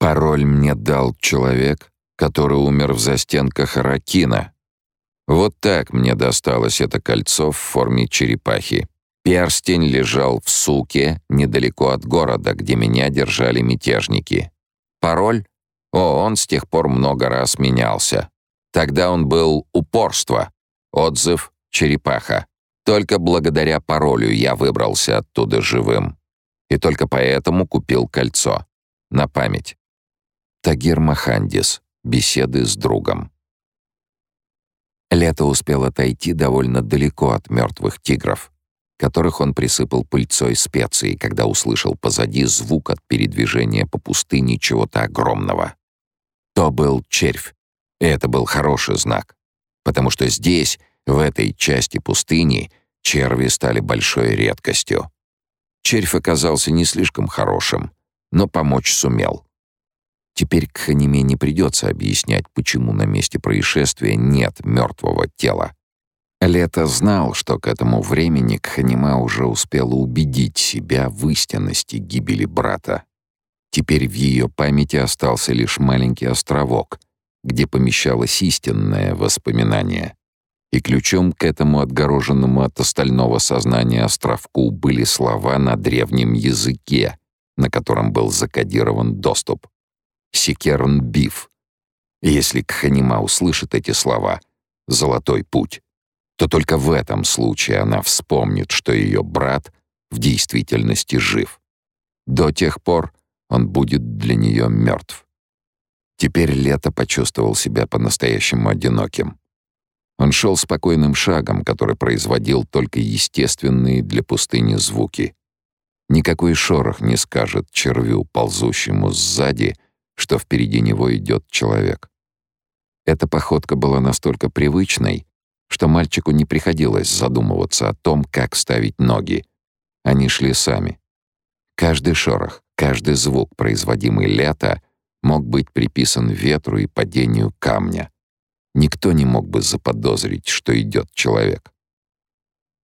Пароль мне дал человек, который умер в застенках Аракина. Вот так мне досталось это кольцо в форме черепахи. Перстень лежал в суке недалеко от города, где меня держали мятежники. Пароль? О, он с тех пор много раз менялся. Тогда он был упорство. Отзыв — черепаха. Только благодаря паролю я выбрался оттуда живым. И только поэтому купил кольцо. На память. Тагир Махандис. Беседы с другом. Лето успел отойти довольно далеко от мертвых тигров, которых он присыпал пыльцой специй, когда услышал позади звук от передвижения по пустыне чего-то огромного. То был червь, и это был хороший знак, потому что здесь, в этой части пустыни, черви стали большой редкостью. Червь оказался не слишком хорошим, но помочь сумел. Теперь Кханиме не придется объяснять, почему на месте происшествия нет мертвого тела. Лето знал, что к этому времени Кханима уже успела убедить себя в истинности гибели брата. Теперь в ее памяти остался лишь маленький островок, где помещалось истинное воспоминание. И ключом к этому отгороженному от остального сознания островку были слова на древнем языке, на котором был закодирован доступ. Секерн-биф. Если Кханима услышит эти слова «золотой путь», то только в этом случае она вспомнит, что ее брат в действительности жив. До тех пор он будет для нее мертв. Теперь Лето почувствовал себя по-настоящему одиноким. Он шел спокойным шагом, который производил только естественные для пустыни звуки. Никакой шорох не скажет червю, ползущему сзади — что впереди него идет человек. Эта походка была настолько привычной, что мальчику не приходилось задумываться о том, как ставить ноги. Они шли сами. Каждый шорох, каждый звук, производимый лето, мог быть приписан ветру и падению камня. Никто не мог бы заподозрить, что идет человек.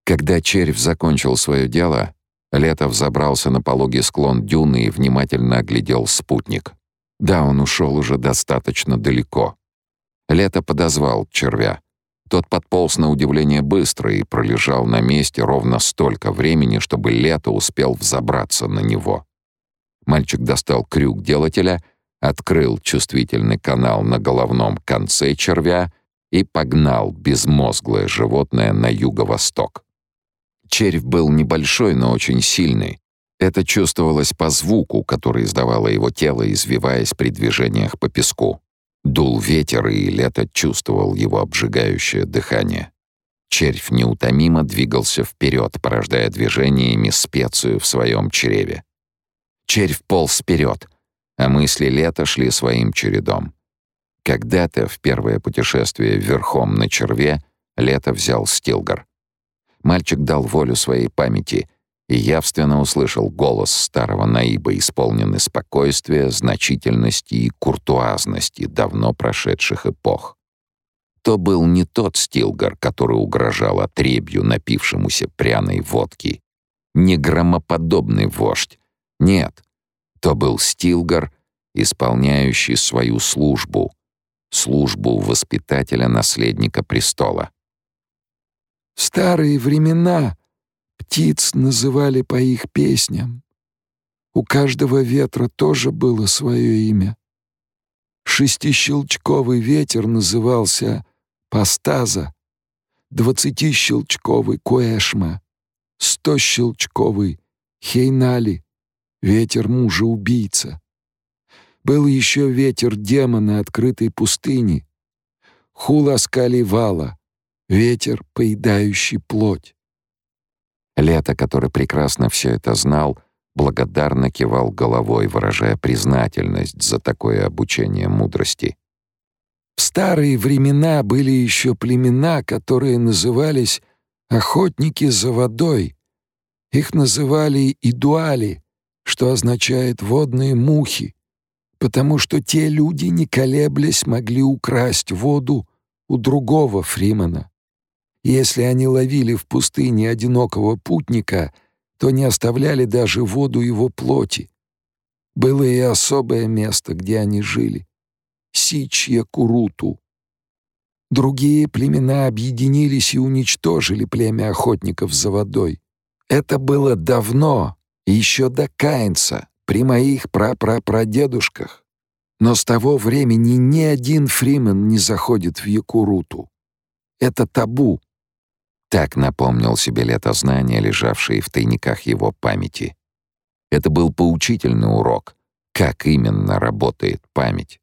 Когда червь закончил свое дело, Лето взобрался на пологий склон дюны и внимательно оглядел спутник. Да, он ушел уже достаточно далеко. Лето подозвал червя. Тот подполз на удивление быстро и пролежал на месте ровно столько времени, чтобы Лето успел взобраться на него. Мальчик достал крюк делателя, открыл чувствительный канал на головном конце червя и погнал безмозглое животное на юго-восток. Червь был небольшой, но очень сильный, это чувствовалось по звуку, который издавало его тело, извиваясь при движениях по песку. Дул ветер, и лето чувствовал его обжигающее дыхание. Червь неутомимо двигался вперед, порождая движениями специю в своем чреве. Червь полз вперед, а мысли лета шли своим чередом. Когда-то, в первое путешествие верхом на черве, лето взял Стилгар. Мальчик дал волю своей памяти — и явственно услышал голос старого Наиба, исполненный спокойствия, значительности и куртуазности давно прошедших эпох. То был не тот Стилгар, который угрожал отребью напившемуся пряной водки, не громоподобный вождь. Нет, то был Стилгар, исполняющий свою службу, службу воспитателя-наследника престола. «В старые времена», Птиц называли по их песням. У каждого ветра тоже было свое имя. Шестищелчковый ветер назывался Пастаза, двадцатищелчковый Куэшма, стощелчковый Хейнали, ветер мужа-убийца. Был еще ветер демона открытой пустыни, Хуласкали Вала, ветер, поедающий плоть. Лето, который прекрасно все это знал, благодарно кивал головой, выражая признательность за такое обучение мудрости. В старые времена были еще племена, которые назывались «охотники за водой». Их называли «идуали», что означает «водные мухи», потому что те люди, не колеблясь, могли украсть воду у другого Фримана. Если они ловили в пустыне одинокого путника, то не оставляли даже воду его плоти. было и особое место, где они жили — Сичья Куруту. Другие племена объединились и уничтожили племя охотников за водой. Это было давно, еще до Каинца, при моих прапрапрадедушках. Но с того времени ни один фримен не заходит в Якуруту. Это табу. Так напомнил себе летознания, лежавшие в тайниках его памяти. Это был поучительный урок, как именно работает память.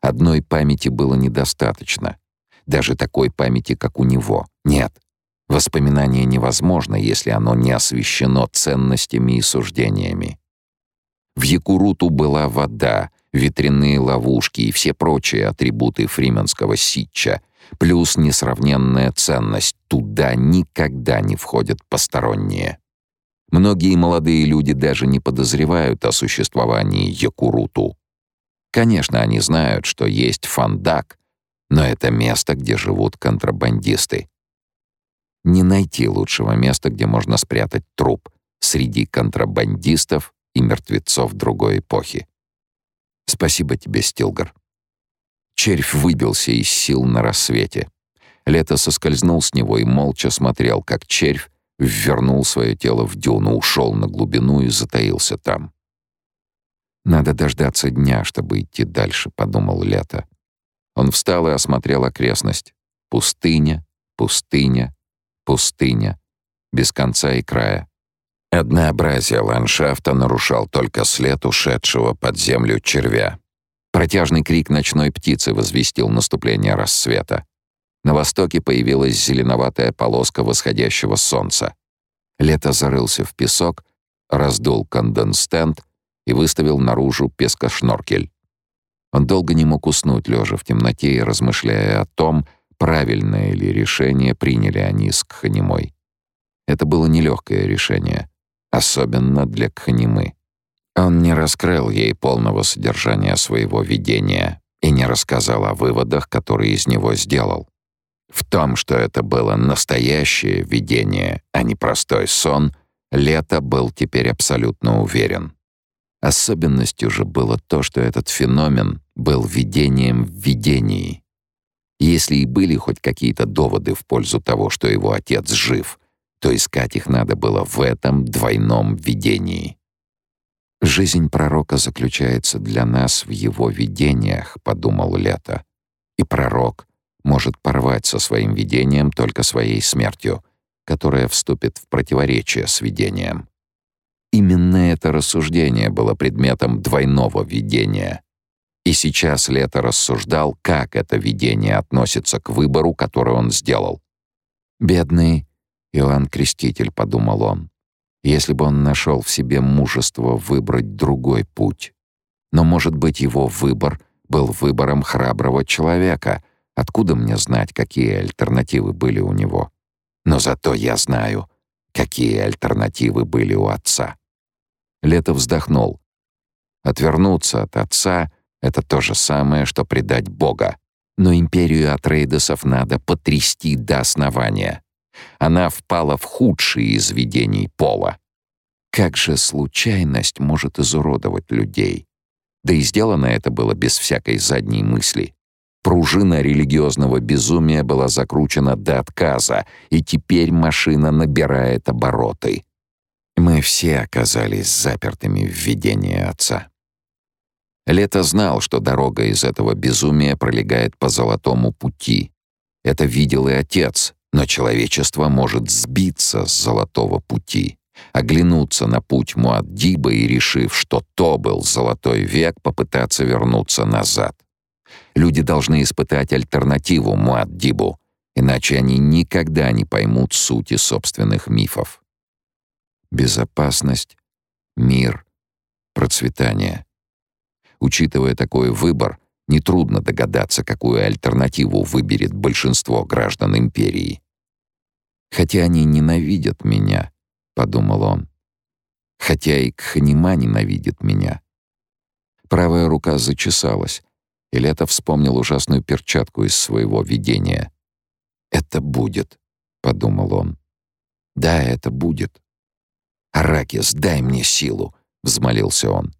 Одной памяти было недостаточно. Даже такой памяти, как у него. Нет. Воспоминание невозможно, если оно не освещено ценностями и суждениями. В Якуруту была вода, ветряные ловушки и все прочие атрибуты фрименского ситча, плюс несравненная ценность. Туда никогда не входят посторонние. Многие молодые люди даже не подозревают о существовании Якуруту. Конечно, они знают, что есть Фандак, но это место, где живут контрабандисты. Не найти лучшего места, где можно спрятать труп среди контрабандистов и мертвецов другой эпохи. Спасибо тебе, Стилгар. Червь выбился из сил на рассвете. Лето соскользнул с него и молча смотрел, как червь ввернул свое тело в дюну, ушел на глубину и затаился там. «Надо дождаться дня, чтобы идти дальше», — подумал Лето. Он встал и осмотрел окрестность. Пустыня, пустыня, пустыня. Без конца и края. Однообразие ландшафта нарушал только след ушедшего под землю червя. Протяжный крик ночной птицы возвестил наступление рассвета. На востоке появилась зеленоватая полоска восходящего солнца. Лето зарылся в песок, раздул конденстенд и выставил наружу пескошноркель. Он долго не мог уснуть, лежа в темноте и размышляя о том, правильное ли решение приняли они с Кханимой. Это было нелегкое решение особенно для Кханимы. Он не раскрыл ей полного содержания своего видения и не рассказал о выводах, которые из него сделал. В том, что это было настоящее видение, а не простой сон, Лето был теперь абсолютно уверен. Особенностью же было то, что этот феномен был видением в видении. Если и были хоть какие-то доводы в пользу того, что его отец жив, то искать их надо было в этом двойном видении. «Жизнь пророка заключается для нас в его видениях», — подумал Лето. «И пророк может порвать со своим видением только своей смертью, которая вступит в противоречие с видением». Именно это рассуждение было предметом двойного видения. И сейчас Лето рассуждал, как это видение относится к выбору, который он сделал. «Бедный Иоанн Креститель, подумал он, если бы он нашел в себе мужество выбрать другой путь. Но, может быть, его выбор был выбором храброго человека. Откуда мне знать, какие альтернативы были у него? Но зато я знаю, какие альтернативы были у отца. Лето вздохнул. Отвернуться от отца — это то же самое, что предать Бога. Но империю Атрейдесов надо потрясти до основания. Она впала в худшие из видений Пола. Как же случайность может изуродовать людей? Да и сделано это было без всякой задней мысли. Пружина религиозного безумия была закручена до отказа, и теперь машина набирает обороты. Мы все оказались запертыми в видении отца. Лето знал, что дорога из этого безумия пролегает по золотому пути. Это видел и отец, но человечество может сбиться с золотого пути, оглянуться на путь Муаддиба и, решив, что то был золотой век, попытаться вернуться назад. Люди должны испытать альтернативу Муаддибу, иначе они никогда не поймут сути собственных мифов. Безопасность, мир, процветание. Учитывая такой выбор, нетрудно догадаться, какую альтернативу выберет большинство граждан империи. «Хотя они ненавидят меня», — подумал он. «Хотя и Кханима ненавидит меня». Правая рука зачесалась, и Лето вспомнил ужасную перчатку из своего видения. «Это будет», — подумал он. «Да, это будет». «Аракис, дай мне силу», — взмолился он.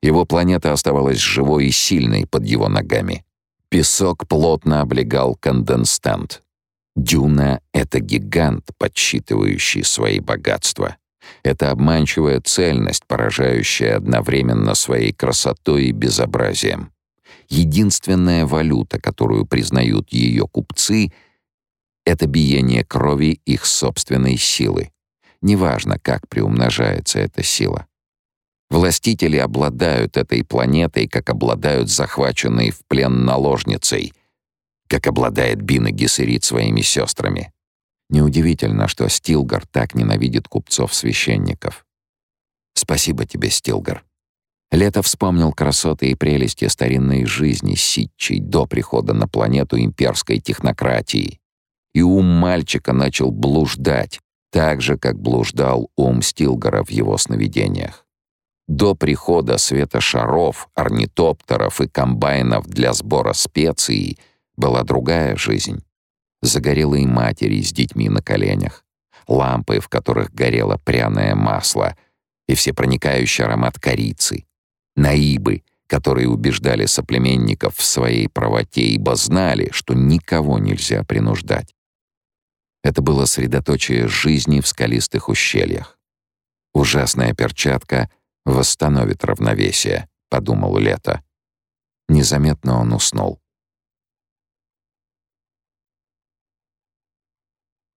Его планета оставалась живой и сильной под его ногами. Песок плотно облегал конденстант. Дюна — это гигант, подсчитывающий свои богатства. Это обманчивая цельность, поражающая одновременно своей красотой и безобразием. Единственная валюта, которую признают ее купцы — это биение крови их собственной силы. Неважно, как приумножается эта сила. Властители обладают этой планетой, как обладают захваченной в плен наложницей, как обладает Бина Гессерит своими сестрами. Неудивительно, что Стилгар так ненавидит купцов-священников. Спасибо тебе, Стилгар. Лето вспомнил красоты и прелести старинной жизни Ситчей до прихода на планету имперской технократии. И ум мальчика начал блуждать, так же, как блуждал ум Стилгара в его сновидениях. До прихода света шаров, орнитоптеров и комбайнов для сбора специй была другая жизнь загорелые матери с детьми на коленях, лампы, в которых горело пряное масло и всепроникающий аромат корицы, наибы, которые убеждали соплеменников в своей правоте, ибо знали, что никого нельзя принуждать. Это было средоточие жизни в скалистых ущельях. «Ужасная перчатка восстановит равновесие», — подумал Лето. Незаметно он уснул.